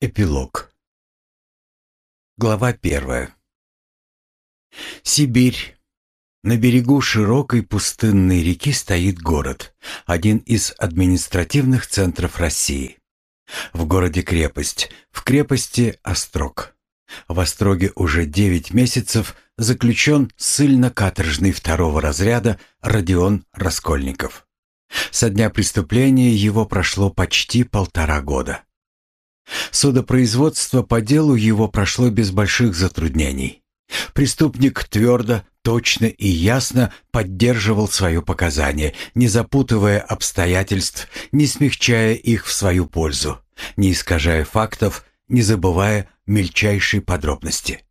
Эпилог. Глава первая. Сибирь. На берегу широкой пустынной реки стоит город, один из административных центров России. В городе крепость, в крепости Острог. В Остроге уже девять месяцев заключен ссыльно-каторжный второго разряда Родион Раскольников. Со дня преступления его прошло почти полтора года. Судопроизводство по делу его прошло без больших затруднений. Преступник твердо, точно и ясно поддерживал свое показание, не запутывая обстоятельств, не смягчая их в свою пользу, не искажая фактов, не забывая мельчайшей подробности.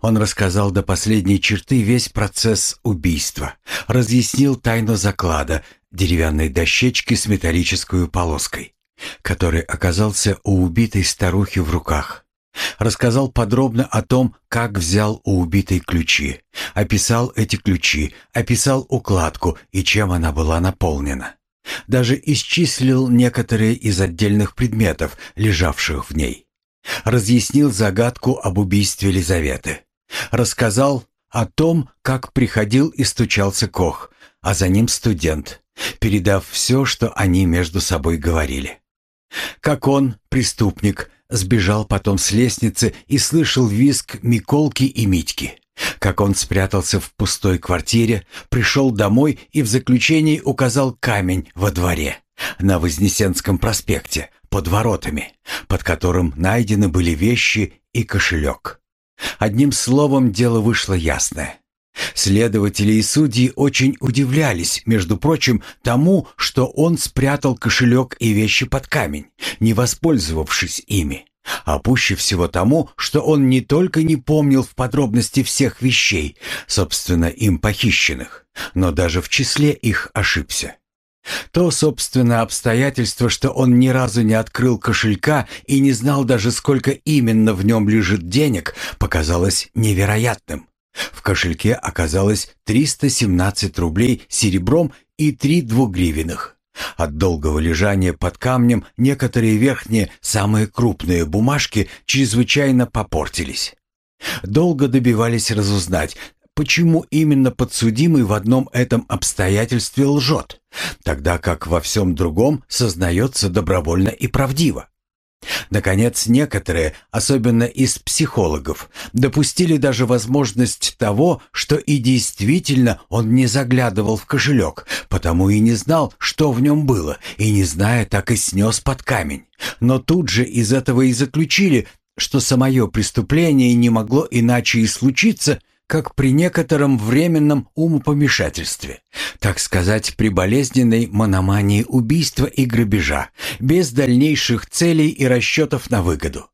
Он рассказал до последней черты весь процесс убийства, разъяснил тайну заклада, деревянной дощечки с металлической полоской который оказался у убитой старухи в руках. Рассказал подробно о том, как взял у убитой ключи, описал эти ключи, описал укладку и чем она была наполнена. Даже исчислил некоторые из отдельных предметов, лежавших в ней. Разъяснил загадку об убийстве Лизаветы. Рассказал о том, как приходил и стучался Кох, а за ним студент, передав все, что они между собой говорили. Как он, преступник, сбежал потом с лестницы и слышал визг Миколки и Митьки. Как он спрятался в пустой квартире, пришел домой и в заключении указал камень во дворе на Вознесенском проспекте под воротами, под которым найдены были вещи и кошелек. Одним словом, дело вышло ясное. Следователи и судьи очень удивлялись, между прочим, тому, что он спрятал кошелек и вещи под камень, не воспользовавшись ими. А пуще всего тому, что он не только не помнил в подробности всех вещей, собственно, им похищенных, но даже в числе их ошибся. То, собственно, обстоятельство, что он ни разу не открыл кошелька и не знал даже, сколько именно в нем лежит денег, показалось невероятным. В кошельке оказалось 317 рублей серебром и три двугривенных. От долгого лежания под камнем некоторые верхние, самые крупные бумажки чрезвычайно попортились. Долго добивались разузнать, почему именно подсудимый в одном этом обстоятельстве лжет, тогда как во всем другом сознается добровольно и правдиво. Наконец, некоторые, особенно из психологов, допустили даже возможность того, что и действительно он не заглядывал в кошелек, потому и не знал, что в нем было, и не зная, так и снес под камень. Но тут же из этого и заключили, что самое преступление не могло иначе и случиться, как при некотором временном умопомешательстве, так сказать, при болезненной мономании убийства и грабежа, без дальнейших целей и расчетов на выгоду.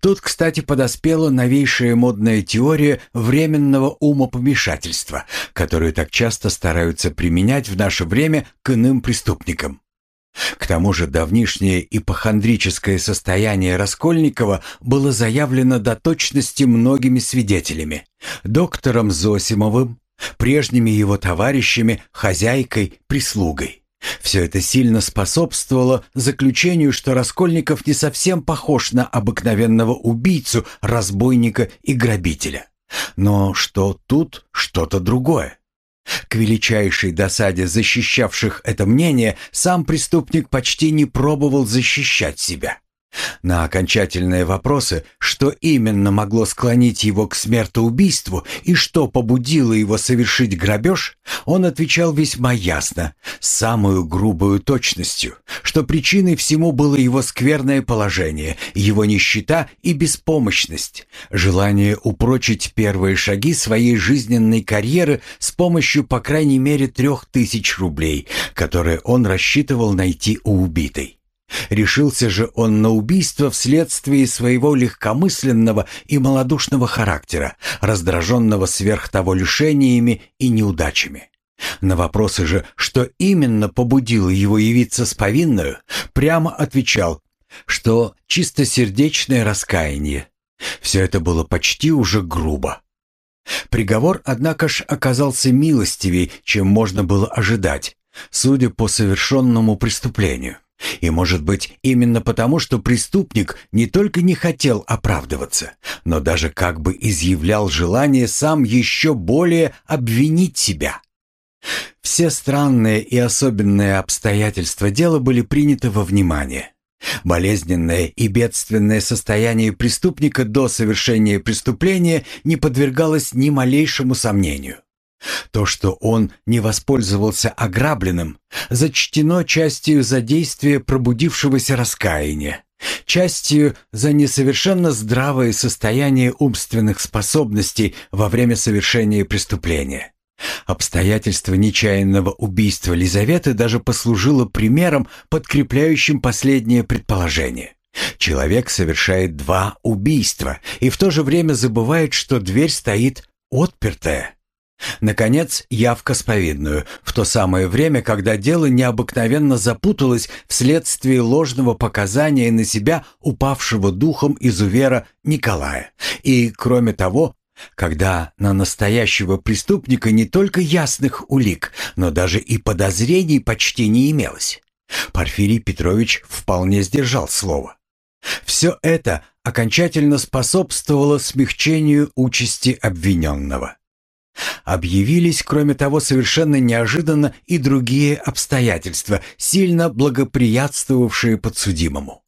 Тут, кстати, подоспела новейшая модная теория временного умопомешательства, которую так часто стараются применять в наше время к иным преступникам. К тому же давнишнее ипохондрическое состояние Раскольникова было заявлено до точности многими свидетелями. Доктором Зосимовым, прежними его товарищами, хозяйкой, прислугой. Все это сильно способствовало заключению, что Раскольников не совсем похож на обыкновенного убийцу, разбойника и грабителя. Но что тут что-то другое. К величайшей досаде защищавших это мнение, сам преступник почти не пробовал защищать себя. На окончательные вопросы, что именно могло склонить его к смертоубийству и что побудило его совершить грабеж, он отвечал весьма ясно, с самую грубую точностью, что причиной всему было его скверное положение, его нищета и беспомощность, желание упрочить первые шаги своей жизненной карьеры с помощью по крайней мере трех тысяч рублей, которые он рассчитывал найти у убитой. Решился же он на убийство вследствие своего легкомысленного и малодушного характера, раздраженного сверх того лишениями и неудачами. На вопросы же, что именно побудило его явиться с повинною, прямо отвечал, что чистосердечное раскаяние. Все это было почти уже грубо. Приговор, однако ж, оказался милостивей, чем можно было ожидать, судя по совершенному преступлению. И, может быть, именно потому, что преступник не только не хотел оправдываться, но даже как бы изъявлял желание сам еще более обвинить себя. Все странные и особенные обстоятельства дела были приняты во внимание. Болезненное и бедственное состояние преступника до совершения преступления не подвергалось ни малейшему сомнению. То, что он не воспользовался ограбленным, зачтено частью за действие пробудившегося раскаяния, частью за несовершенно здравое состояние умственных способностей во время совершения преступления. Обстоятельство нечаянного убийства Лизаветы даже послужило примером, подкрепляющим последнее предположение. Человек совершает два убийства и в то же время забывает, что дверь стоит отпертая. Наконец, явка споведную, в то самое время, когда дело необыкновенно запуталось вследствие ложного показания на себя упавшего духом изувера Николая. И, кроме того, когда на настоящего преступника не только ясных улик, но даже и подозрений почти не имелось. Порфирий Петрович вполне сдержал слово. Все это окончательно способствовало смягчению участи обвиненного. Объявились, кроме того, совершенно неожиданно и другие обстоятельства, сильно благоприятствовавшие подсудимому.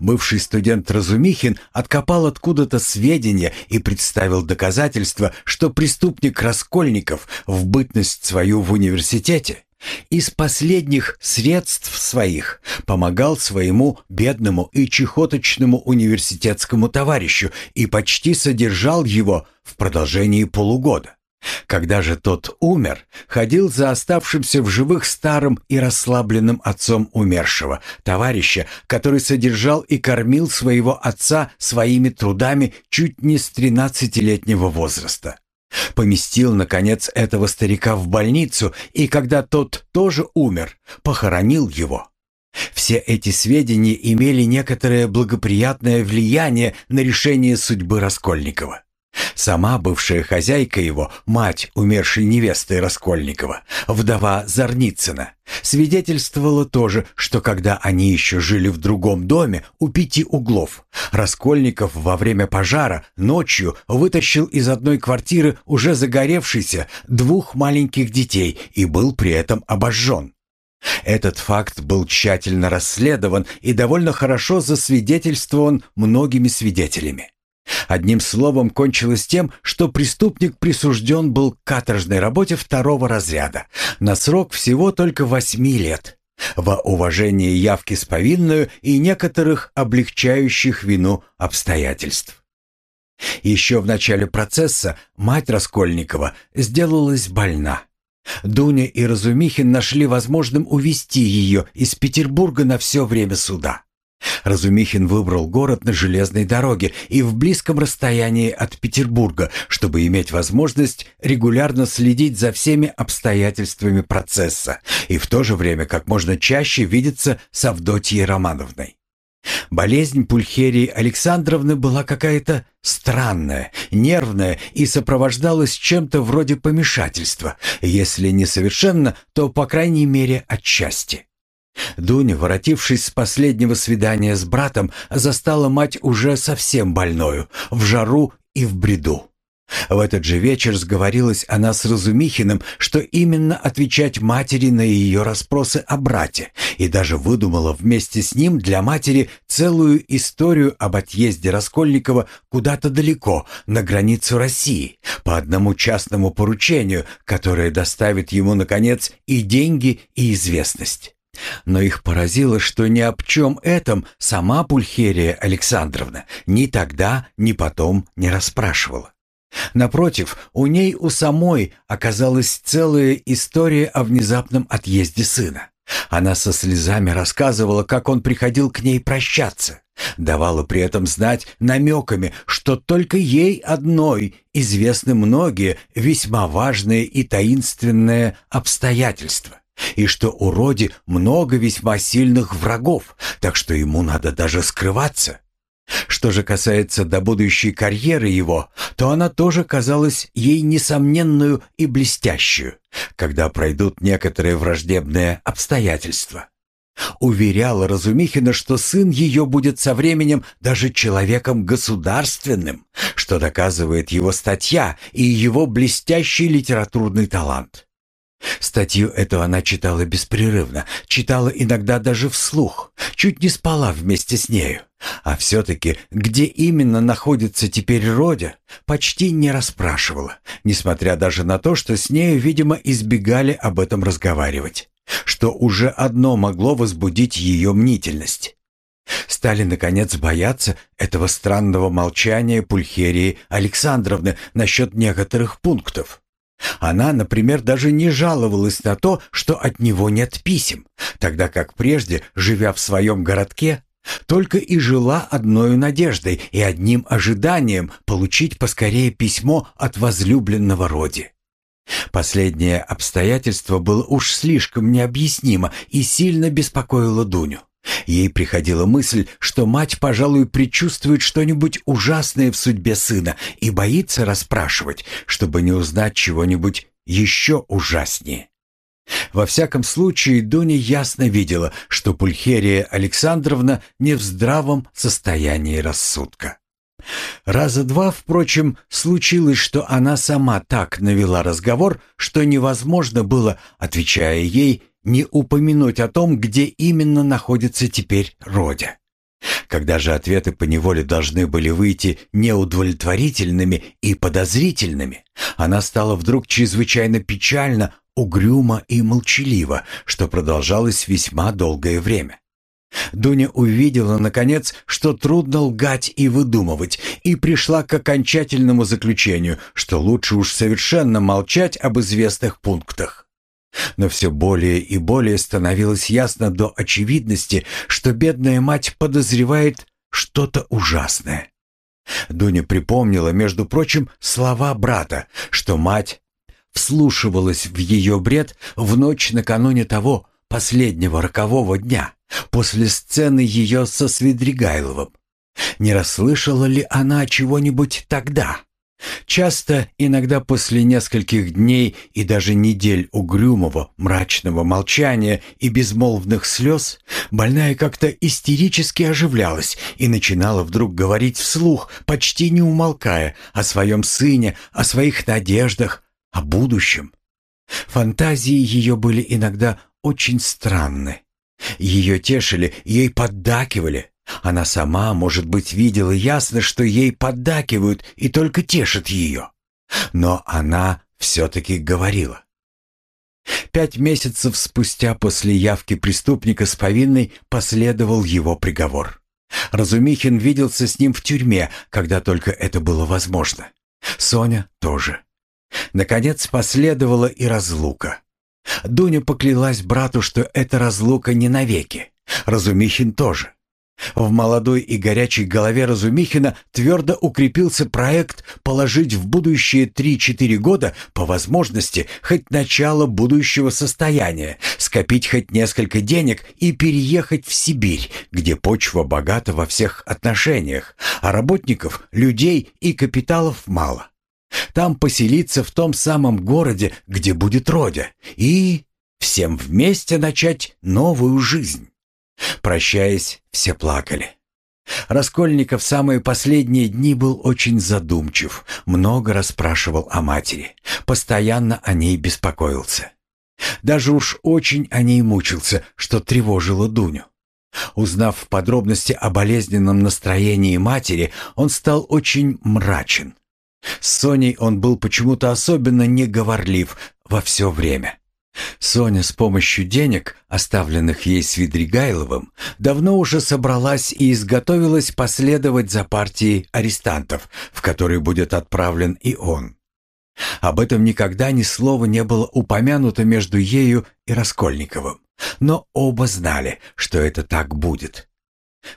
Бывший студент Разумихин откопал откуда-то сведения и представил доказательства, что преступник Раскольников в бытность свою в университете из последних средств своих помогал своему бедному и чехоточному университетскому товарищу и почти содержал его в продолжении полугода. Когда же тот умер, ходил за оставшимся в живых старым и расслабленным отцом умершего, товарища, который содержал и кормил своего отца своими трудами чуть не с тринадцатилетнего возраста. Поместил, наконец, этого старика в больницу, и когда тот тоже умер, похоронил его. Все эти сведения имели некоторое благоприятное влияние на решение судьбы Раскольникова. Сама бывшая хозяйка его, мать умершей невесты Раскольникова, вдова Зарницына, свидетельствовала тоже, что когда они еще жили в другом доме у пяти углов, Раскольников во время пожара ночью вытащил из одной квартиры уже загоревшийся двух маленьких детей и был при этом обожжен. Этот факт был тщательно расследован и довольно хорошо засвидетельствован многими свидетелями. Одним словом, кончилось тем, что преступник присужден был к каторжной работе второго разряда на срок всего только восьми лет во уважение явки с повинную и некоторых облегчающих вину обстоятельств. Еще в начале процесса мать Раскольникова сделалась больна. Дуня и Разумихин нашли возможным увезти ее из Петербурга на все время суда. Разумихин выбрал город на железной дороге и в близком расстоянии от Петербурга, чтобы иметь возможность регулярно следить за всеми обстоятельствами процесса и в то же время как можно чаще видеться с Авдотьей Романовной. Болезнь Пульхерии Александровны была какая-то странная, нервная и сопровождалась чем-то вроде помешательства, если не совершенно, то по крайней мере отчасти. Дуня, воротившись с последнего свидания с братом, застала мать уже совсем больною, в жару и в бреду. В этот же вечер сговорилась она с Разумихиным, что именно отвечать матери на ее расспросы о брате, и даже выдумала вместе с ним для матери целую историю об отъезде Раскольникова куда-то далеко, на границу России, по одному частному поручению, которое доставит ему, наконец, и деньги, и известность. Но их поразило, что ни об чем этом сама Пульхерия Александровна ни тогда, ни потом не расспрашивала. Напротив, у ней у самой оказалась целая история о внезапном отъезде сына. Она со слезами рассказывала, как он приходил к ней прощаться. Давала при этом знать намеками, что только ей одной известны многие весьма важные и таинственные обстоятельства и что у Роди много весьма сильных врагов, так что ему надо даже скрываться. Что же касается до будущей карьеры его, то она тоже казалась ей несомненную и блестящую, когда пройдут некоторые враждебные обстоятельства. Уверяла Разумихина, что сын ее будет со временем даже человеком государственным, что доказывает его статья и его блестящий литературный талант. Статью эту она читала беспрерывно, читала иногда даже вслух, чуть не спала вместе с нею. А все-таки, где именно находится теперь Родя, почти не расспрашивала, несмотря даже на то, что с нею, видимо, избегали об этом разговаривать, что уже одно могло возбудить ее мнительность. Стали, наконец, бояться этого странного молчания Пульхерии Александровны насчет некоторых пунктов. Она, например, даже не жаловалась на то, что от него нет писем, тогда как прежде, живя в своем городке, только и жила одной надеждой и одним ожиданием получить поскорее письмо от возлюбленного Роди. Последнее обстоятельство было уж слишком необъяснимо и сильно беспокоило Дуню. Ей приходила мысль, что мать, пожалуй, предчувствует что-нибудь ужасное в судьбе сына и боится расспрашивать, чтобы не узнать чего-нибудь еще ужаснее. Во всяком случае, Дуня ясно видела, что Пульхерия Александровна не в здравом состоянии рассудка. Раза два, впрочем, случилось, что она сама так навела разговор, что невозможно было, отвечая ей, не упомянуть о том, где именно находится теперь Родя. Когда же ответы по неволе должны были выйти неудовлетворительными и подозрительными, она стала вдруг чрезвычайно печально, угрюмо и молчаливо, что продолжалось весьма долгое время. Дуня увидела, наконец, что трудно лгать и выдумывать, и пришла к окончательному заключению, что лучше уж совершенно молчать об известных пунктах. Но все более и более становилось ясно до очевидности, что бедная мать подозревает что-то ужасное. Дуня припомнила, между прочим, слова брата, что мать вслушивалась в ее бред в ночь накануне того последнего рокового дня, после сцены ее со Свидригайловым. Не расслышала ли она чего-нибудь тогда? Часто, иногда после нескольких дней и даже недель угрюмого, мрачного молчания и безмолвных слез, больная как-то истерически оживлялась и начинала вдруг говорить вслух, почти не умолкая, о своем сыне, о своих надеждах, о будущем. Фантазии ее были иногда очень странны. Ее тешили, ей поддакивали, она сама, может быть, видела ясно, что ей поддакивают и только тешат ее. Но она все-таки говорила. Пять месяцев спустя после явки преступника с повинной последовал его приговор. Разумихин виделся с ним в тюрьме, когда только это было возможно. Соня тоже. Наконец последовала и разлука. Дуня поклялась брату, что эта разлука не навеки. Разумихин тоже. В молодой и горячей голове Разумихина твердо укрепился проект положить в будущее 3-4 года по возможности хоть начало будущего состояния, скопить хоть несколько денег и переехать в Сибирь, где почва богата во всех отношениях, а работников, людей и капиталов мало. Там поселиться в том самом городе, где будет Родя, и всем вместе начать новую жизнь. Прощаясь, все плакали. Раскольников в самые последние дни был очень задумчив, много расспрашивал о матери, постоянно о ней беспокоился. Даже уж очень о ней мучился, что тревожило Дуню. Узнав в подробности о болезненном настроении матери, он стал очень мрачен. С Соней он был почему-то особенно неговорлив во все время. Соня с помощью денег, оставленных ей Свидригайловым, давно уже собралась и изготовилась последовать за партией арестантов, в которой будет отправлен и он. Об этом никогда ни слова не было упомянуто между ею и Раскольниковым, но оба знали, что это так будет.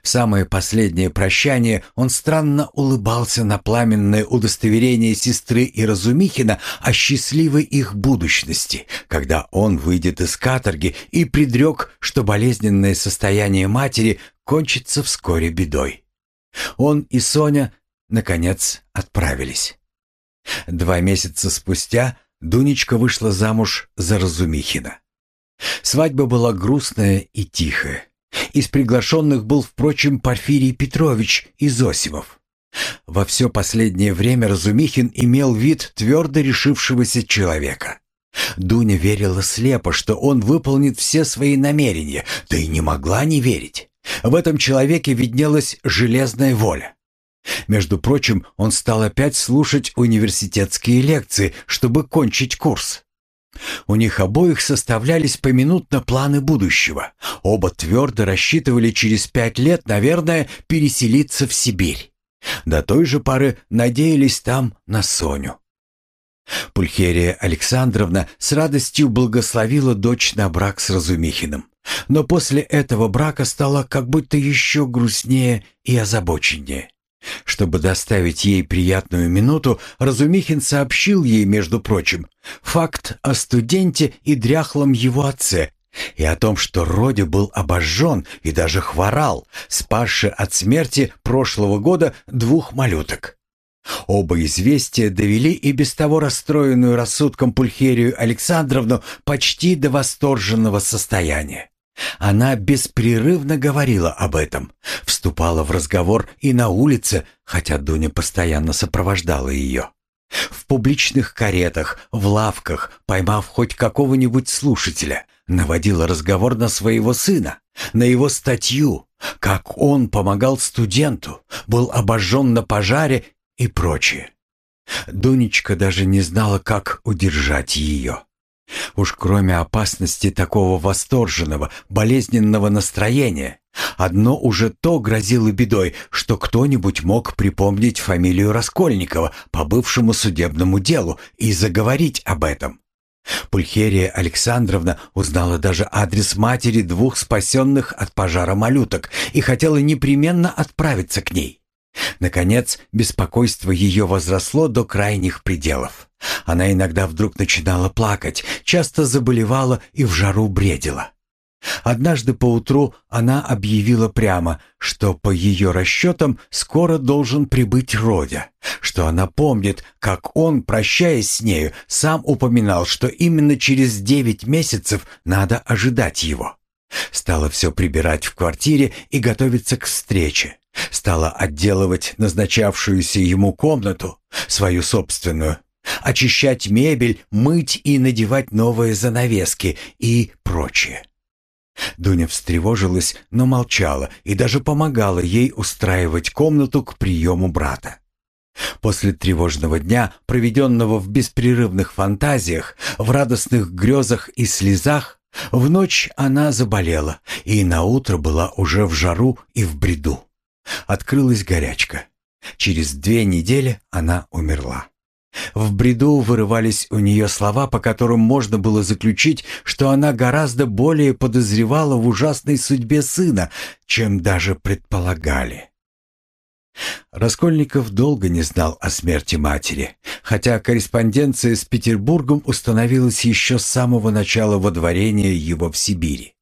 В самое последнее прощание он странно улыбался на пламенное удостоверение сестры и Разумихина о счастливой их будущности, когда он выйдет из каторги и предрек, что болезненное состояние матери кончится вскоре бедой. Он и Соня, наконец, отправились. Два месяца спустя Дунечка вышла замуж за Разумихина. Свадьба была грустная и тихая. Из приглашенных был, впрочем, Порфирий Петрович из Зосимов. Во все последнее время Разумихин имел вид твердо решившегося человека. Дуня верила слепо, что он выполнит все свои намерения, да и не могла не верить. В этом человеке виднелась железная воля. Между прочим, он стал опять слушать университетские лекции, чтобы кончить курс. У них обоих составлялись поминутно планы будущего. Оба твердо рассчитывали через пять лет, наверное, переселиться в Сибирь. До той же поры надеялись там на Соню. Пульхерия Александровна с радостью благословила дочь на брак с Разумихиным. Но после этого брака стало как будто еще грустнее и озабоченнее. Чтобы доставить ей приятную минуту, Разумихин сообщил ей, между прочим, факт о студенте и дряхлом его отце, и о том, что Родя был обожжен и даже хворал, спасши от смерти прошлого года двух малюток. Оба известия довели и без того расстроенную рассудком Пульхерию Александровну почти до восторженного состояния. Она беспрерывно говорила об этом, вступала в разговор и на улице, хотя Дуня постоянно сопровождала ее. В публичных каретах, в лавках, поймав хоть какого-нибудь слушателя, наводила разговор на своего сына, на его статью, как он помогал студенту, был обожжен на пожаре и прочее. Дунечка даже не знала, как удержать ее. Уж кроме опасности такого восторженного, болезненного настроения, одно уже то грозило бедой, что кто-нибудь мог припомнить фамилию Раскольникова по бывшему судебному делу и заговорить об этом. Пульхерия Александровна узнала даже адрес матери двух спасенных от пожара малюток и хотела непременно отправиться к ней. Наконец, беспокойство ее возросло до крайних пределов. Она иногда вдруг начинала плакать, часто заболевала и в жару бредила. Однажды поутру она объявила прямо, что по ее расчетам скоро должен прибыть Родя, что она помнит, как он, прощаясь с нею, сам упоминал, что именно через девять месяцев надо ожидать его. Стала все прибирать в квартире и готовиться к встрече. Стала отделывать назначавшуюся ему комнату, свою собственную, очищать мебель, мыть и надевать новые занавески и прочее. Дуня встревожилась, но молчала и даже помогала ей устраивать комнату к приему брата. После тревожного дня, проведенного в беспрерывных фантазиях, в радостных грезах и слезах, в ночь она заболела и наутро была уже в жару и в бреду. Открылась горячка. Через две недели она умерла. В бреду вырывались у нее слова, по которым можно было заключить, что она гораздо более подозревала в ужасной судьбе сына, чем даже предполагали. Раскольников долго не знал о смерти матери, хотя корреспонденция с Петербургом установилась еще с самого начала водворения его в Сибири.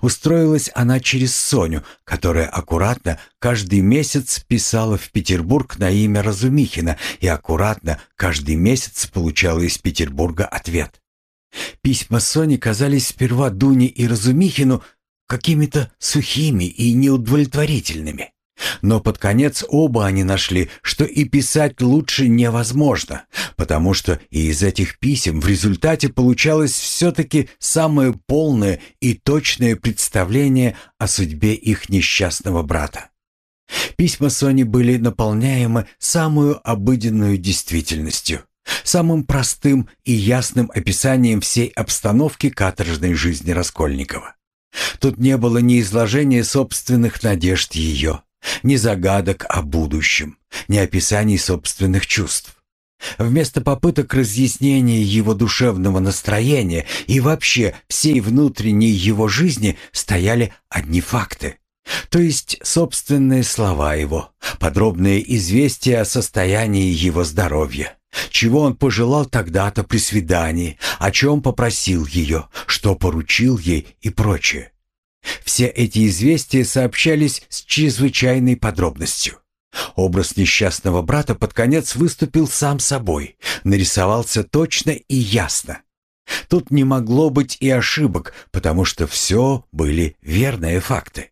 Устроилась она через Соню, которая аккуратно каждый месяц писала в Петербург на имя Разумихина и аккуратно каждый месяц получала из Петербурга ответ. Письма Сони казались сперва Дуне и Разумихину какими-то сухими и неудовлетворительными. Но под конец оба они нашли, что и писать лучше невозможно, потому что и из этих писем в результате получалось все-таки самое полное и точное представление о судьбе их несчастного брата. Письма Сони были наполняемы самую обыденную действительностью, самым простым и ясным описанием всей обстановки каторжной жизни Раскольникова. Тут не было ни изложения собственных надежд ее, ни загадок о будущем, ни описаний собственных чувств. Вместо попыток разъяснения его душевного настроения и вообще всей внутренней его жизни стояли одни факты. То есть собственные слова его, подробные известия о состоянии его здоровья, чего он пожелал тогда-то при свидании, о чем попросил ее, что поручил ей и прочее. Все эти известия сообщались с чрезвычайной подробностью. Образ несчастного брата под конец выступил сам собой, нарисовался точно и ясно. Тут не могло быть и ошибок, потому что все были верные факты.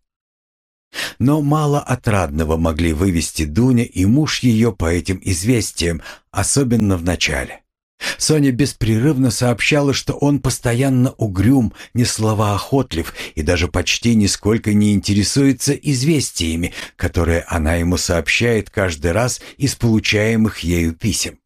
Но мало отрадного могли вывести Дуня и муж ее по этим известиям, особенно в начале. Соня беспрерывно сообщала, что он постоянно угрюм, не словоохотлив и даже почти нисколько не интересуется известиями, которые она ему сообщает каждый раз из получаемых ею писем.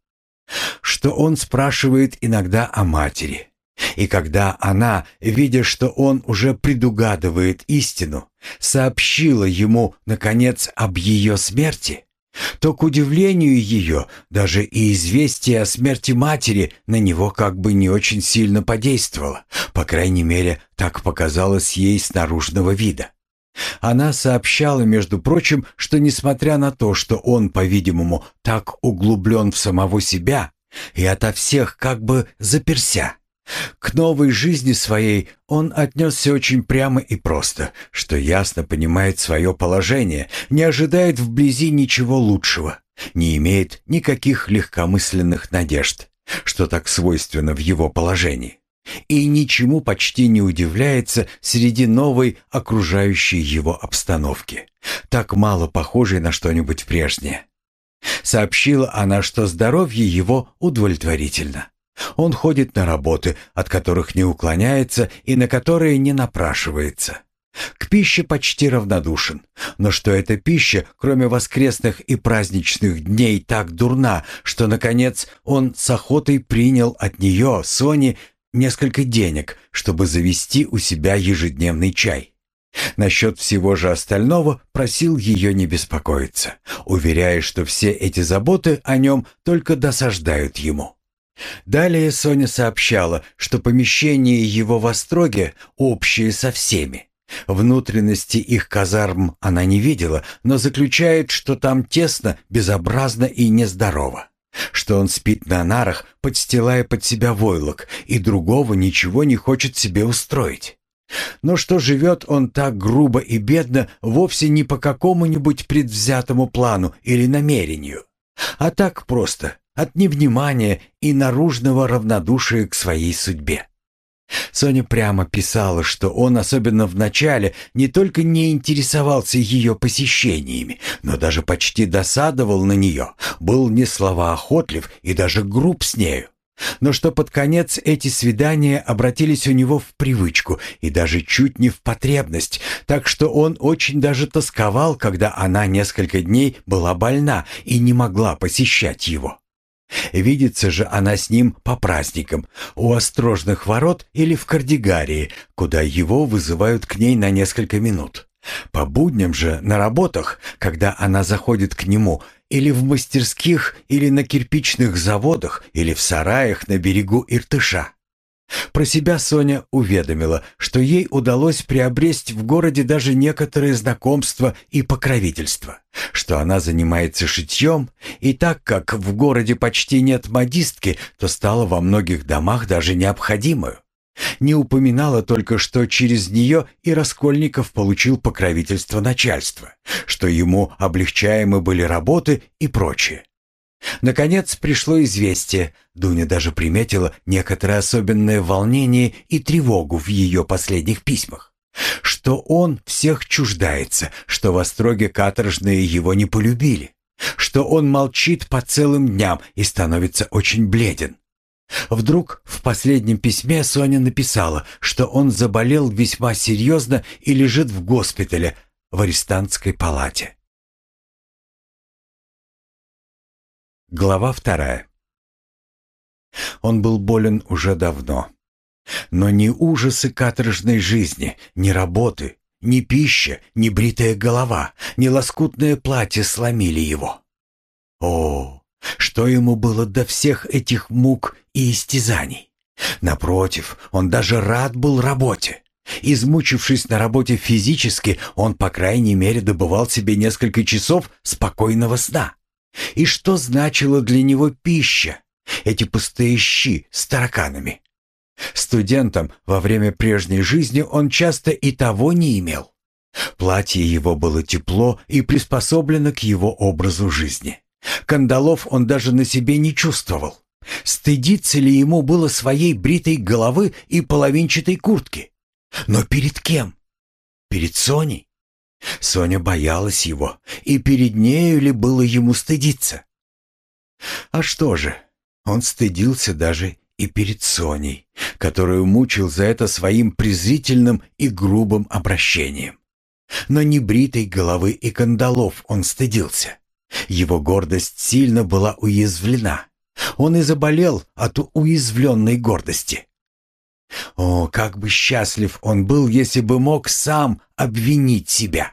Что он спрашивает иногда о матери. И когда она, видя, что он уже предугадывает истину, сообщила ему, наконец, об ее смерти, то, к удивлению ее, даже и известие о смерти матери на него как бы не очень сильно подействовало. По крайней мере, так показалось ей с наружного вида. Она сообщала, между прочим, что несмотря на то, что он, по-видимому, так углублен в самого себя и ото всех как бы заперся, к новой жизни своей он отнесся очень прямо и просто, что ясно понимает свое положение, не ожидает вблизи ничего лучшего, не имеет никаких легкомысленных надежд, что так свойственно в его положении, и ничему почти не удивляется среди новой окружающей его обстановки, так мало похожей на что-нибудь прежнее. Сообщила она, что здоровье его удовлетворительно. Он ходит на работы, от которых не уклоняется и на которые не напрашивается. К пище почти равнодушен, но что эта пища, кроме воскресных и праздничных дней, так дурна, что, наконец, он с охотой принял от нее, Сони, несколько денег, чтобы завести у себя ежедневный чай. Насчет всего же остального просил ее не беспокоиться, уверяя, что все эти заботы о нем только досаждают ему. Далее Соня сообщала, что помещение его в Остроге общее со всеми. Внутренности их казарм она не видела, но заключает, что там тесно, безобразно и нездорово. Что он спит на нарах, подстилая под себя войлок, и другого ничего не хочет себе устроить. Но что живет он так грубо и бедно вовсе не по какому-нибудь предвзятому плану или намерению, а так просто, от невнимания и наружного равнодушия к своей судьбе. Соня прямо писала, что он, особенно в начале, не только не интересовался ее посещениями, но даже почти досадовал на нее, был не словоохотлив и даже груб с нею. Но что под конец эти свидания обратились у него в привычку и даже чуть не в потребность, так что он очень даже тосковал, когда она несколько дней была больна и не могла посещать его. Видится же она с ним по праздникам, у острожных ворот или в Кардигарии, куда его вызывают к ней на несколько минут. По будням же на работах, когда она заходит к нему, или в мастерских, или на кирпичных заводах, или в сараях на берегу Иртыша. Про себя Соня уведомила, что ей удалось приобрести в городе даже некоторые знакомства и покровительство, что она занимается шитьем, и так как в городе почти нет модистки, то стала во многих домах даже необходимую. Не упоминала только, что через нее и Раскольников получил покровительство начальства, что ему облегчаемы были работы и прочее. Наконец пришло известие. Дуня даже приметила некоторое особенное волнение и тревогу в ее последних письмах. Что он всех чуждается, что в Остроге каторжные его не полюбили, что он молчит по целым дням и становится очень бледен. Вдруг в последнем письме Соня написала, что он заболел весьма серьезно и лежит в госпитале в арестантской палате. Глава вторая. Он был болен уже давно. Но ни ужасы каторжной жизни, ни работы, ни пища, ни бритая голова, ни лоскутное платье сломили его. О, что ему было до всех этих мук и истязаний? Напротив, он даже рад был работе. Измучившись на работе физически, он, по крайней мере, добывал себе несколько часов спокойного сна. И что значила для него пища, эти пустые щи с тараканами? Студентом во время прежней жизни он часто и того не имел. Платье его было тепло и приспособлено к его образу жизни. Кандалов он даже на себе не чувствовал. Стыдиться ли ему было своей бритой головы и половинчатой куртки? Но перед кем? Перед Соней? Соня боялась его, и перед нею ли было ему стыдиться? А что же, он стыдился даже и перед Соней, которую мучил за это своим презрительным и грубым обращением. Но не бритой головы и кандалов он стыдился. Его гордость сильно была уязвлена. Он и заболел от уязвленной гордости. О, как бы счастлив он был, если бы мог сам обвинить себя.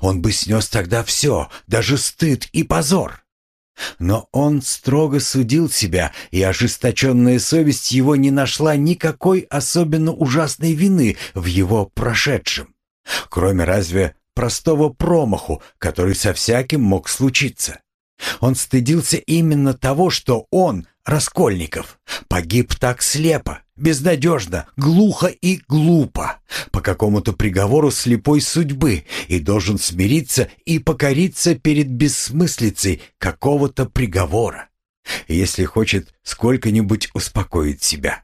Он бы снес тогда все, даже стыд и позор. Но он строго судил себя, и ожесточенная совесть его не нашла никакой особенно ужасной вины в его прошедшем, кроме разве простого промаху, который со всяким мог случиться. Он стыдился именно того, что он, Раскольников, погиб так слепо, безнадежно, глухо и глупо, по какому-то приговору слепой судьбы, и должен смириться и покориться перед бессмыслицей какого-то приговора, если хочет сколько-нибудь успокоить себя.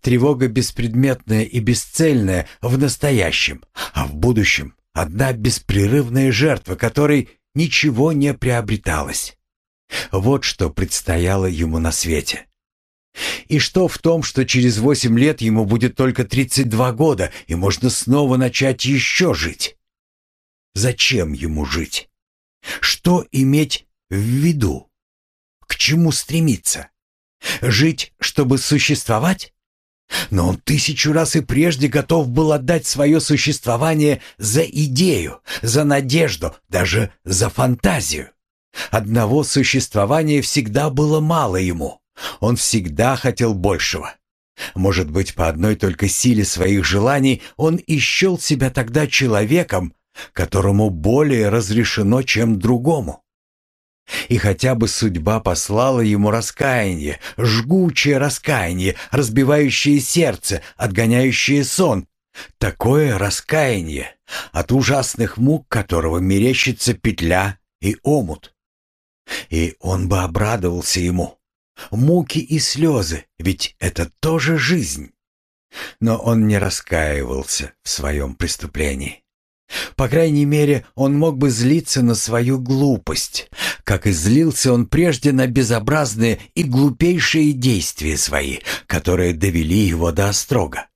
Тревога беспредметная и бесцельная в настоящем, а в будущем одна беспрерывная жертва, которой ничего не приобреталось. Вот что предстояло ему на свете. И что в том, что через восемь лет ему будет только 32 года, и можно снова начать еще жить? Зачем ему жить? Что иметь в виду? К чему стремиться? Жить, чтобы существовать? Но он тысячу раз и прежде готов был отдать свое существование за идею, за надежду, даже за фантазию. Одного существования всегда было мало ему. Он всегда хотел большего. Может быть, по одной только силе своих желаний он ищел себя тогда человеком, которому более разрешено, чем другому. И хотя бы судьба послала ему раскаяние, жгучее раскаяние, разбивающее сердце, отгоняющее сон, такое раскаяние, от ужасных мук которого мерещится петля и омут. И он бы обрадовался ему. Муки и слезы, ведь это тоже жизнь. Но он не раскаивался в своем преступлении. По крайней мере, он мог бы злиться на свою глупость, как и злился он прежде на безобразные и глупейшие действия свои, которые довели его до острога.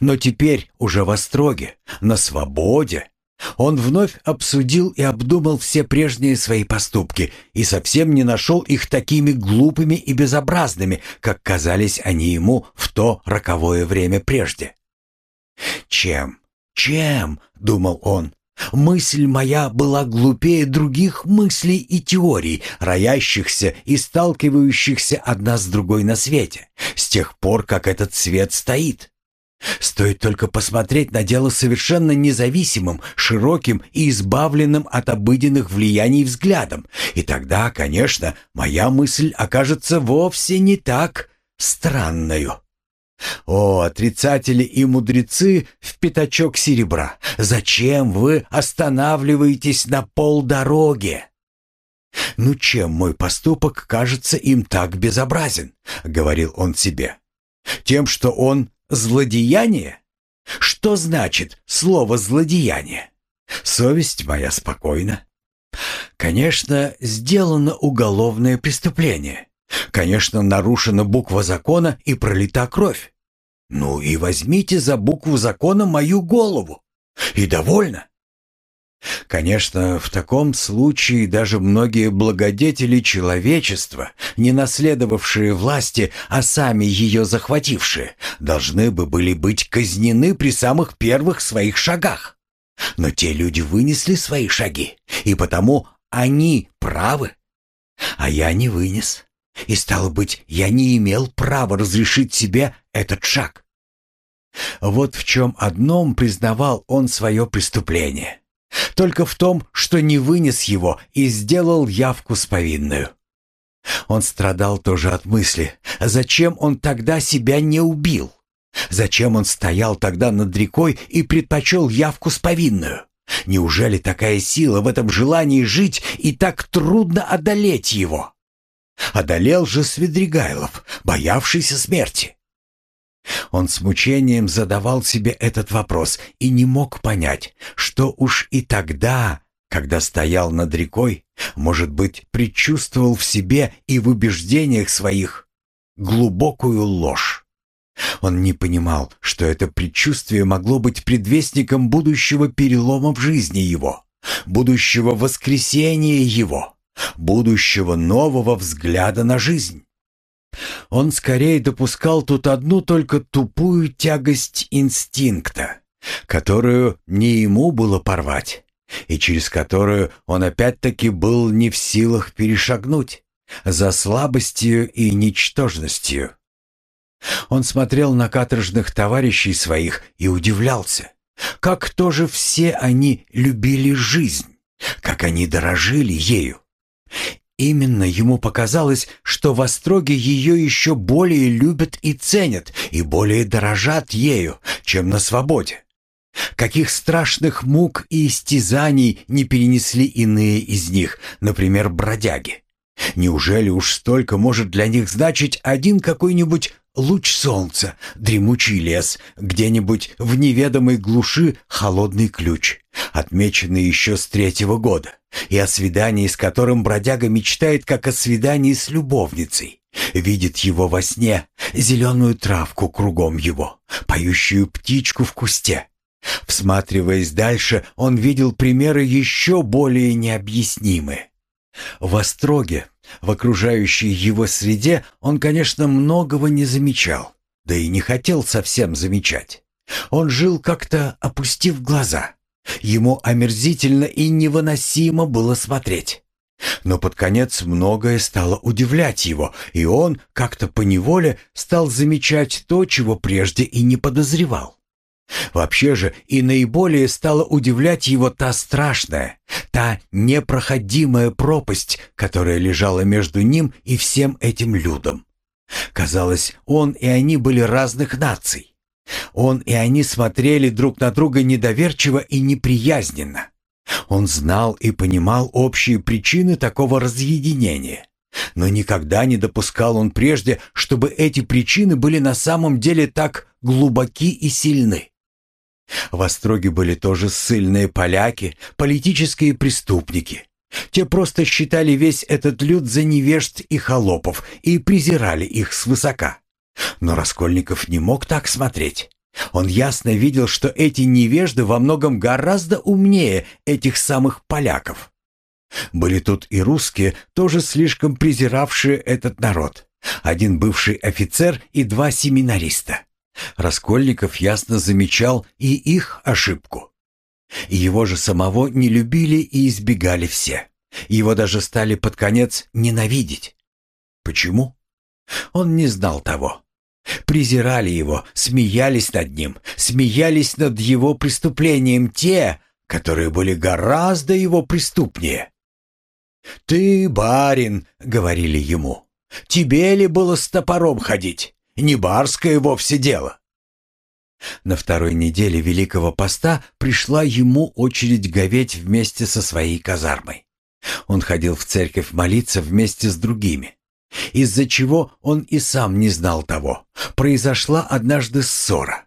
Но теперь уже в остроге, на свободе, он вновь обсудил и обдумал все прежние свои поступки и совсем не нашел их такими глупыми и безобразными, как казались они ему в то роковое время прежде. Чем, чем, думал он, мысль моя была глупее других мыслей и теорий, роящихся и сталкивающихся одна с другой на свете, с тех пор, как этот свет стоит. Стоит только посмотреть на дело совершенно независимым, широким и избавленным от обыденных влияний взглядом, и тогда, конечно, моя мысль окажется вовсе не так странною. О, отрицатели и мудрецы в пятачок серебра, зачем вы останавливаетесь на полдороге? «Ну чем мой поступок кажется им так безобразен?» — говорил он себе. «Тем, что он Злодеяние? Что значит слово «злодеяние»? Совесть моя спокойна. Конечно, сделано уголовное преступление. Конечно, нарушена буква закона и пролита кровь. Ну и возьмите за букву закона мою голову. И довольно. Конечно, в таком случае даже многие благодетели человечества, не наследовавшие власти, а сами ее захватившие, должны бы были быть казнены при самых первых своих шагах. Но те люди вынесли свои шаги, и потому они правы. А я не вынес. И, стало быть, я не имел права разрешить себе этот шаг. Вот в чем одном признавал он свое преступление. Только в том, что не вынес его и сделал явку с повинную. Он страдал тоже от мысли, зачем он тогда себя не убил? Зачем он стоял тогда над рекой и предпочел явку с повинную? Неужели такая сила в этом желании жить и так трудно одолеть его? Одолел же Свидригайлов, боявшийся смерти. Он с мучением задавал себе этот вопрос и не мог понять, что уж и тогда, когда стоял над рекой, может быть, предчувствовал в себе и в убеждениях своих глубокую ложь. Он не понимал, что это предчувствие могло быть предвестником будущего перелома в жизни его, будущего воскресения его, будущего нового взгляда на жизнь. Он скорее допускал тут одну только тупую тягость инстинкта, которую не ему было порвать, и через которую он опять-таки был не в силах перешагнуть, за слабостью и ничтожностью. Он смотрел на каторжных товарищей своих и удивлялся, как тоже все они любили жизнь, как они дорожили ею. Именно ему показалось, что в Остроге ее еще более любят и ценят, и более дорожат ею, чем на свободе. Каких страшных мук и истязаний не перенесли иные из них, например, бродяги. Неужели уж столько может для них значить один какой-нибудь луч солнца, дремучий лес, где-нибудь в неведомой глуши холодный ключ, отмеченный еще с третьего года, и о свидании, с которым бродяга мечтает, как о свидании с любовницей, видит его во сне, зеленую травку кругом его, поющую птичку в кусте. Всматриваясь дальше, он видел примеры еще более необъяснимые. В Остроге в окружающей его среде он, конечно, многого не замечал, да и не хотел совсем замечать. Он жил как-то опустив глаза. Ему омерзительно и невыносимо было смотреть. Но под конец многое стало удивлять его, и он как-то поневоле стал замечать то, чего прежде и не подозревал. Вообще же и наиболее стала удивлять его та страшная, та непроходимая пропасть, которая лежала между ним и всем этим людом. Казалось, он и они были разных наций. Он и они смотрели друг на друга недоверчиво и неприязненно. Он знал и понимал общие причины такого разъединения. Но никогда не допускал он прежде, чтобы эти причины были на самом деле так глубоки и сильны. В Остроге были тоже ссыльные поляки, политические преступники. Те просто считали весь этот люд за невежд и холопов и презирали их свысока. Но Раскольников не мог так смотреть. Он ясно видел, что эти невежды во многом гораздо умнее этих самых поляков. Были тут и русские, тоже слишком презиравшие этот народ. Один бывший офицер и два семинариста. Раскольников ясно замечал и их ошибку. Его же самого не любили и избегали все. Его даже стали под конец ненавидеть. Почему? Он не знал того. Презирали его, смеялись над ним, смеялись над его преступлением те, которые были гораздо его преступнее. «Ты, барин», — говорили ему, — «тебе ли было с топором ходить? Не барское вовсе дело. На второй неделе Великого Поста пришла ему очередь говеть вместе со своей казармой. Он ходил в церковь молиться вместе с другими. Из-за чего он и сам не знал того. Произошла однажды ссора.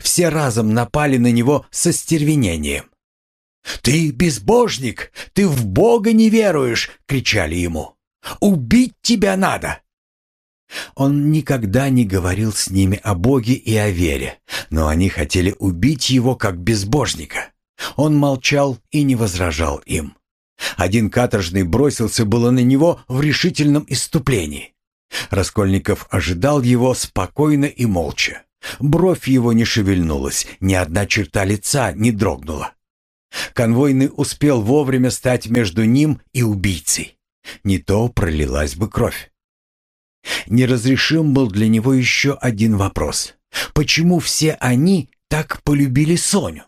Все разом напали на него со стервенением. «Ты безбожник! Ты в Бога не веруешь!» — кричали ему. «Убить тебя надо!» Он никогда не говорил с ними о Боге и о вере, но они хотели убить его как безбожника. Он молчал и не возражал им. Один каторжный бросился было на него в решительном иступлении. Раскольников ожидал его спокойно и молча. Бровь его не шевельнулась, ни одна черта лица не дрогнула. Конвойный успел вовремя стать между ним и убийцей. Не то пролилась бы кровь. Неразрешим был для него еще один вопрос. Почему все они так полюбили Соню?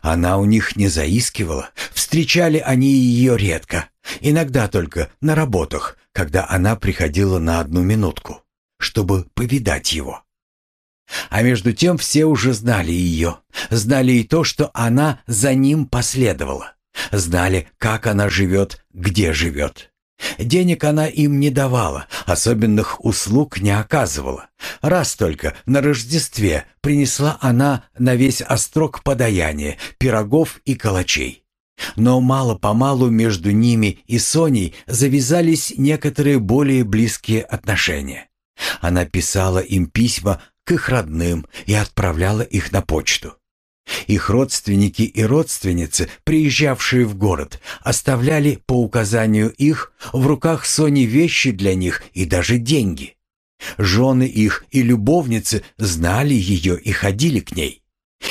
Она у них не заискивала, встречали они ее редко, иногда только на работах, когда она приходила на одну минутку, чтобы повидать его. А между тем все уже знали ее, знали и то, что она за ним последовала, знали, как она живет, где живет. Денег она им не давала, особенных услуг не оказывала. Раз только на Рождестве принесла она на весь острог подаяние, пирогов и калачей. Но мало-помалу между ними и Соней завязались некоторые более близкие отношения. Она писала им письма к их родным и отправляла их на почту. Их родственники и родственницы, приезжавшие в город, оставляли по указанию их в руках Сони вещи для них и даже деньги. Жены их и любовницы знали ее и ходили к ней.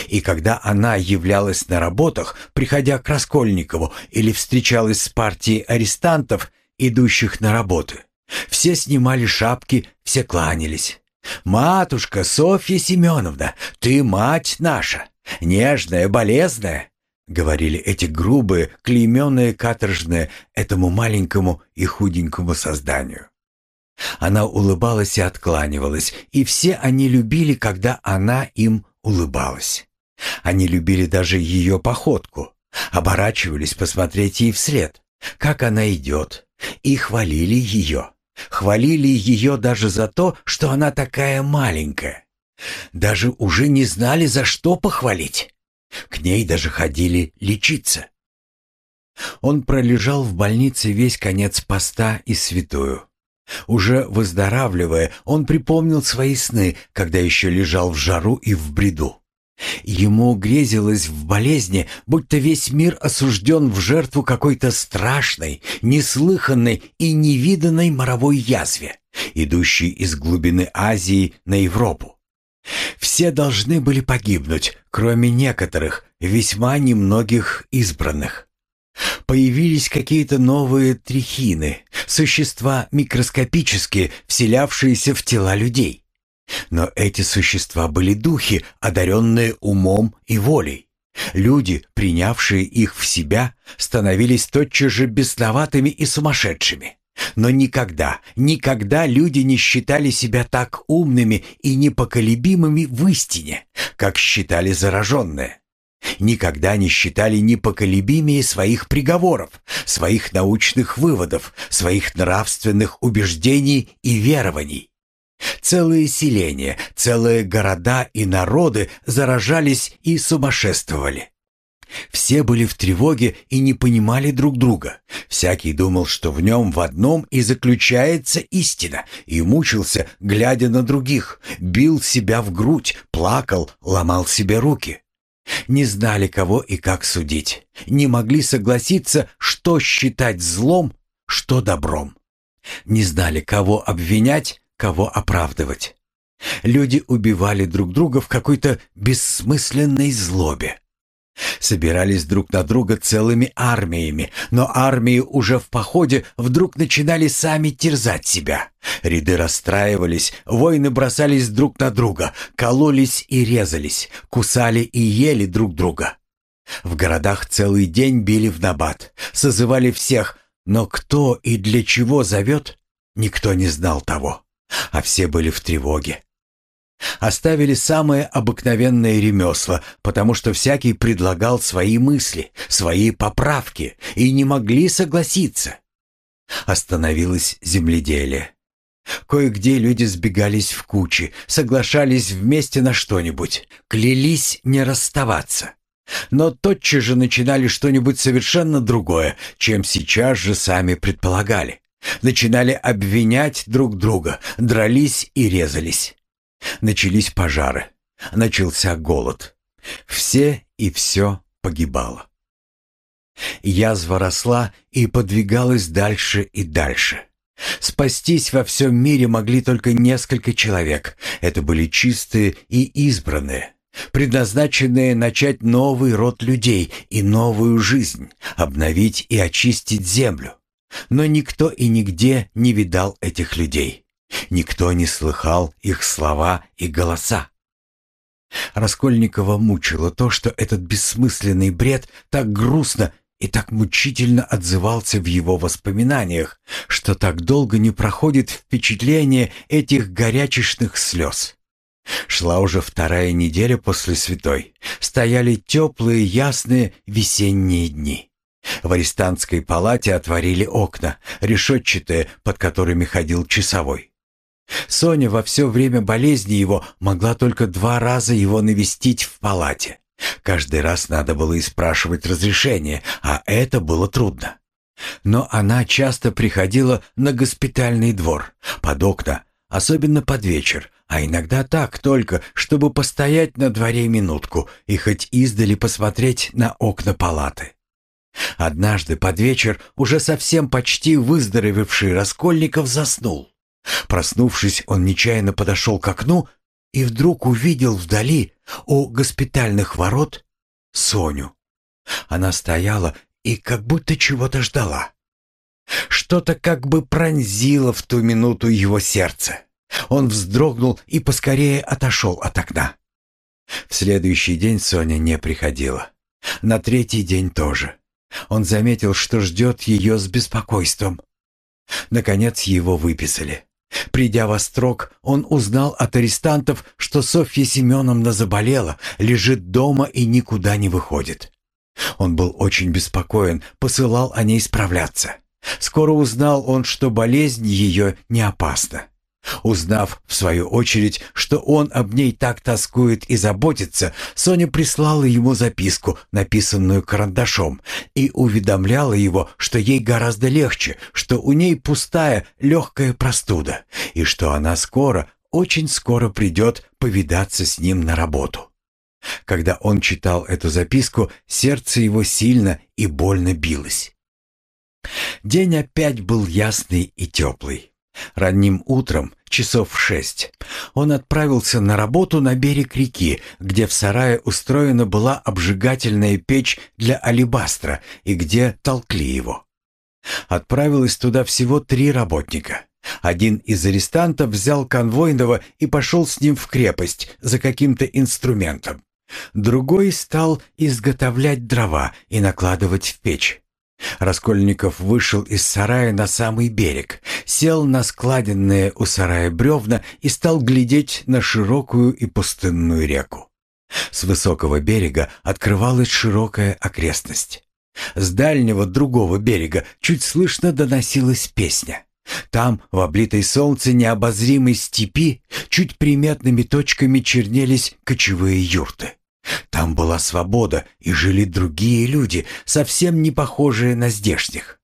И когда она являлась на работах, приходя к Раскольникову или встречалась с партией арестантов, идущих на работы, все снимали шапки, все кланялись. «Матушка Софья Семеновна, ты мать наша, нежная, болезная», — говорили эти грубые, клейменные каторжные этому маленькому и худенькому созданию. Она улыбалась и откланивалась, и все они любили, когда она им улыбалась. Они любили даже ее походку, оборачивались посмотреть ей вслед, как она идет, и хвалили ее. Хвалили ее даже за то, что она такая маленькая. Даже уже не знали, за что похвалить. К ней даже ходили лечиться. Он пролежал в больнице весь конец поста и святую. Уже выздоравливая, он припомнил свои сны, когда еще лежал в жару и в бреду. Ему грезилось в болезни, будто весь мир осужден в жертву какой-то страшной, неслыханной и невиданной моровой язве, идущей из глубины Азии на Европу. Все должны были погибнуть, кроме некоторых, весьма немногих избранных. Появились какие-то новые трихины, существа микроскопические, вселявшиеся в тела людей. Но эти существа были духи, одаренные умом и волей. Люди, принявшие их в себя, становились тотчас же бесноватыми и сумасшедшими. Но никогда, никогда люди не считали себя так умными и непоколебимыми в истине, как считали зараженные. Никогда не считали непоколебимее своих приговоров, своих научных выводов, своих нравственных убеждений и верований. Целые селения, целые города и народы заражались и сумасшествовали. Все были в тревоге и не понимали друг друга. Всякий думал, что в нем в одном и заключается истина, и мучился, глядя на других, бил себя в грудь, плакал, ломал себе руки. Не знали, кого и как судить, не могли согласиться, что считать злом, что добром. Не знали, кого обвинять, кого оправдывать. Люди убивали друг друга в какой-то бессмысленной злобе. Собирались друг на друга целыми армиями, но армии уже в походе вдруг начинали сами терзать себя. Ряды расстраивались, воины бросались друг на друга, кололись и резались, кусали и ели друг друга. В городах целый день били в набат, созывали всех, но кто и для чего зовет, никто не знал того а все были в тревоге. Оставили самые обыкновенные ремесла, потому что всякий предлагал свои мысли, свои поправки, и не могли согласиться. Остановилось земледелие. Кое-где люди сбегались в кучи, соглашались вместе на что-нибудь, клялись не расставаться. Но тотчас же начинали что-нибудь совершенно другое, чем сейчас же сами предполагали. Начинали обвинять друг друга, дрались и резались. Начались пожары. Начался голод. Все и все погибало. Язва росла и подвигалась дальше и дальше. Спастись во всем мире могли только несколько человек. Это были чистые и избранные, предназначенные начать новый род людей и новую жизнь, обновить и очистить землю. Но никто и нигде не видал этих людей. Никто не слыхал их слова и голоса. Раскольникова мучило то, что этот бессмысленный бред так грустно и так мучительно отзывался в его воспоминаниях, что так долго не проходит впечатление этих горячечных слез. Шла уже вторая неделя после святой. Стояли теплые, ясные весенние дни. В арестантской палате отворили окна, решетчатые, под которыми ходил часовой. Соня во все время болезни его могла только два раза его навестить в палате. Каждый раз надо было и спрашивать разрешение, а это было трудно. Но она часто приходила на госпитальный двор, под окна, особенно под вечер, а иногда так только, чтобы постоять на дворе минутку и хоть издали посмотреть на окна палаты. Однажды под вечер уже совсем почти выздоровевший Раскольников заснул. Проснувшись, он нечаянно подошел к окну и вдруг увидел вдали, у госпитальных ворот, Соню. Она стояла и как будто чего-то ждала. Что-то как бы пронзило в ту минуту его сердце. Он вздрогнул и поскорее отошел от окна. В следующий день Соня не приходила. На третий день тоже. Он заметил, что ждет ее с беспокойством. Наконец его выписали. Придя во строк, он узнал от арестантов, что Софья Семеновна заболела, лежит дома и никуда не выходит. Он был очень беспокоен, посылал о ней справляться. Скоро узнал он, что болезнь ее не опасна. Узнав, в свою очередь, что он об ней так тоскует и заботится, Соня прислала ему записку, написанную карандашом, и уведомляла его, что ей гораздо легче, что у ней пустая, легкая простуда, и что она скоро, очень скоро придет повидаться с ним на работу. Когда он читал эту записку, сердце его сильно и больно билось. День опять был ясный и теплый. Ранним утром, часов в шесть, он отправился на работу на берег реки, где в сарае устроена была обжигательная печь для алебастра и где толкли его. Отправилось туда всего три работника. Один из арестантов взял конвойного и пошел с ним в крепость за каким-то инструментом. Другой стал изготовлять дрова и накладывать в печь. Раскольников вышел из сарая на самый берег, сел на складенные у сарая бревна и стал глядеть на широкую и пустынную реку. С высокого берега открывалась широкая окрестность. С дальнего другого берега чуть слышно доносилась песня. Там, в облитой солнце необозримой степи, чуть приметными точками чернелись кочевые юрты. Там была свобода, и жили другие люди, совсем не похожие на здешних.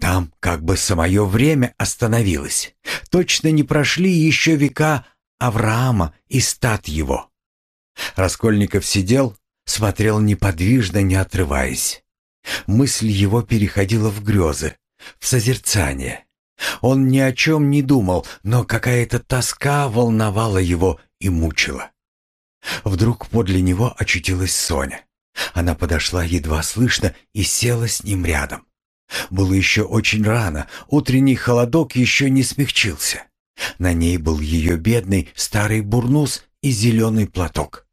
Там как бы самое время остановилось. Точно не прошли еще века Авраама и стат его. Раскольников сидел, смотрел неподвижно, не отрываясь. Мысль его переходила в грезы, в созерцание. Он ни о чем не думал, но какая-то тоска волновала его и мучила. Вдруг подле него очутилась Соня. Она подошла едва слышно и села с ним рядом. Было еще очень рано, утренний холодок еще не смягчился. На ней был ее бедный старый бурнус и зеленый платок.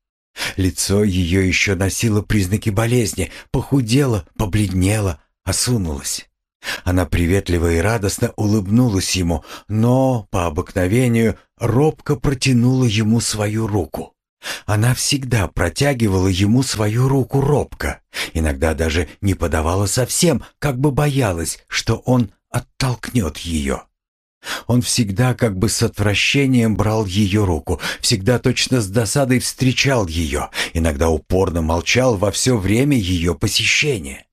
Лицо ее еще носило признаки болезни, похудело, побледнело, осунулось. Она приветливо и радостно улыбнулась ему, но, по обыкновению, робко протянула ему свою руку. Она всегда протягивала ему свою руку робко, иногда даже не подавала совсем, как бы боялась, что он оттолкнет ее. Он всегда как бы с отвращением брал ее руку, всегда точно с досадой встречал ее, иногда упорно молчал во все время ее посещения.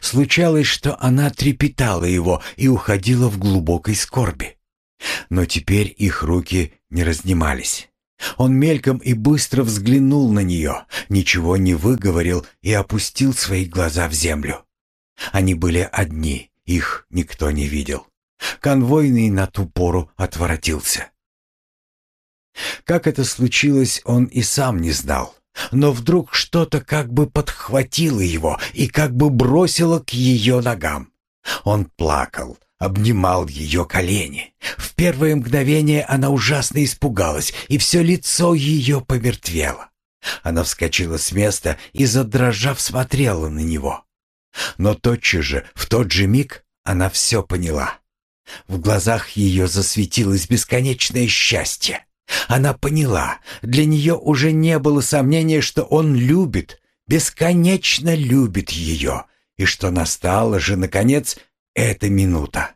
Случалось, что она трепетала его и уходила в глубокой скорби. Но теперь их руки не разнимались. Он мельком и быстро взглянул на нее, ничего не выговорил и опустил свои глаза в землю. Они были одни, их никто не видел. Конвойный на ту пору отворотился. Как это случилось, он и сам не знал. Но вдруг что-то как бы подхватило его и как бы бросило к ее ногам. Он плакал, обнимал ее колени. В первое мгновение она ужасно испугалась, и все лицо ее помертвело. Она вскочила с места и, задрожав, смотрела на него. Но тотчас же, в тот же миг, она все поняла. В глазах ее засветилось бесконечное счастье. Она поняла, для нее уже не было сомнения, что он любит, бесконечно любит ее, и что настала же, наконец, эта минута.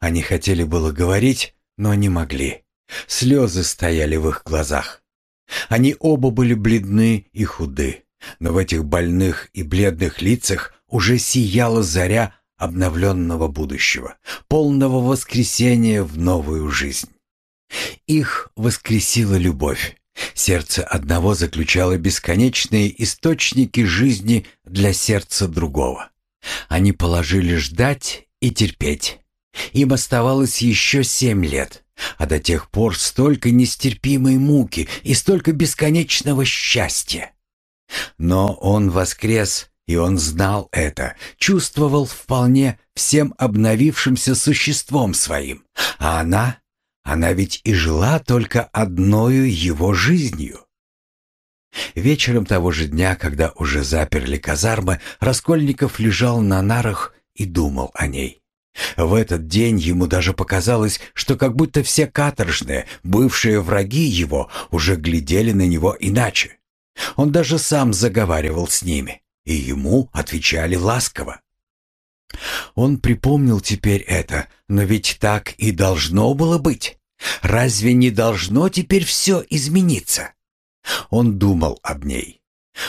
Они хотели было говорить, но не могли. Слезы стояли в их глазах. Они оба были бледны и худы, но в этих больных и бледных лицах уже сияла заря обновленного будущего, полного воскресения в новую жизнь. Их воскресила любовь. Сердце одного заключало бесконечные источники жизни для сердца другого. Они положили ждать и терпеть. Им оставалось еще семь лет, а до тех пор столько нестерпимой муки и столько бесконечного счастья. Но он воскрес, и он знал это, чувствовал вполне всем обновившимся существом своим. А она, она ведь и жила только одною его жизнью. Вечером того же дня, когда уже заперли казармы, Раскольников лежал на нарах и думал о ней. В этот день ему даже показалось, что как будто все каторжные, бывшие враги его, уже глядели на него иначе. Он даже сам заговаривал с ними, и ему отвечали ласково. Он припомнил теперь это, но ведь так и должно было быть. Разве не должно теперь все измениться? Он думал об ней.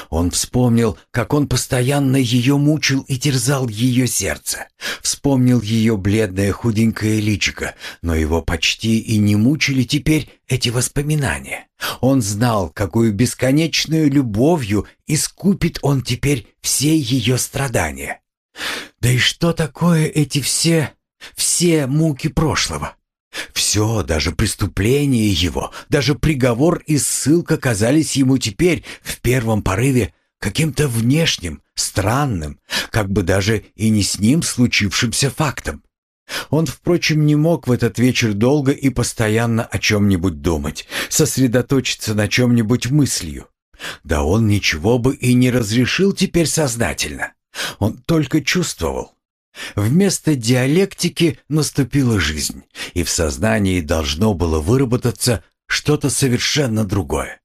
Он вспомнил, как он постоянно ее мучил и терзал ее сердце. Вспомнил ее бледное худенькое личико, но его почти и не мучили теперь эти воспоминания. Он знал, какую бесконечную любовью искупит он теперь все ее страдания. Да и что такое эти все, все муки прошлого? Все, даже преступление его, даже приговор и ссылка казались ему теперь в первом порыве каким-то внешним, странным, как бы даже и не с ним случившимся фактом. Он, впрочем, не мог в этот вечер долго и постоянно о чем-нибудь думать, сосредоточиться на чем-нибудь мыслью. Да он ничего бы и не разрешил теперь сознательно. Он только чувствовал. Вместо диалектики наступила жизнь, и в сознании должно было выработаться что-то совершенно другое.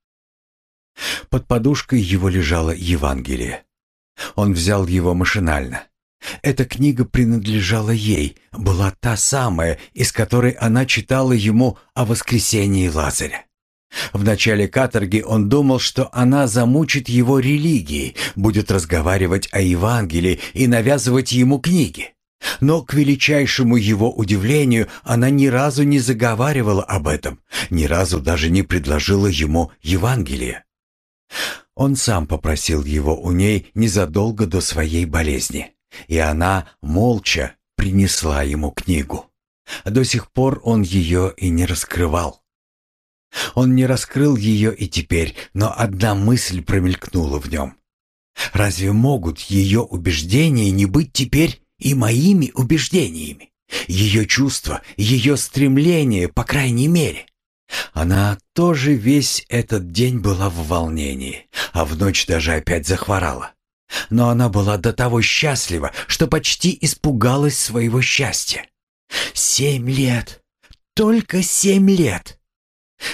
Под подушкой его лежало Евангелие. Он взял его машинально. Эта книга принадлежала ей, была та самая, из которой она читала ему о воскресении Лазаря. В начале каторги он думал, что она замучит его религией, будет разговаривать о Евангелии и навязывать ему книги. Но, к величайшему его удивлению, она ни разу не заговаривала об этом, ни разу даже не предложила ему Евангелие. Он сам попросил его у ней незадолго до своей болезни, и она молча принесла ему книгу. До сих пор он ее и не раскрывал. Он не раскрыл ее и теперь, но одна мысль промелькнула в нем. Разве могут ее убеждения не быть теперь и моими убеждениями? Ее чувства, ее стремления, по крайней мере. Она тоже весь этот день была в волнении, а в ночь даже опять захворала. Но она была до того счастлива, что почти испугалась своего счастья. Семь лет! Только семь лет!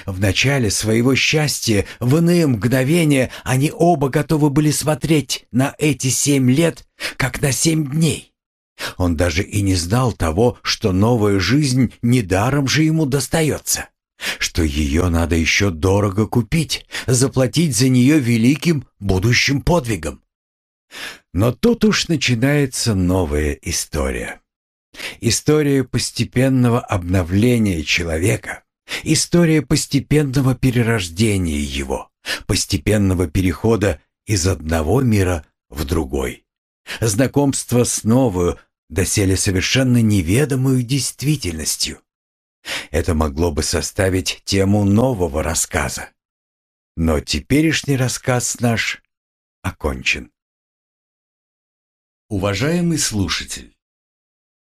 В начале своего счастья, в иные мгновения, они оба готовы были смотреть на эти семь лет, как на семь дней. Он даже и не знал того, что новая жизнь недаром же ему достается, что ее надо еще дорого купить, заплатить за нее великим будущим подвигом. Но тут уж начинается новая история. История постепенного обновления человека, История постепенного перерождения его, постепенного перехода из одного мира в другой. Знакомство с новую, доселе совершенно неведомую действительностью. Это могло бы составить тему нового рассказа. Но теперешний рассказ наш окончен. Уважаемый слушатель!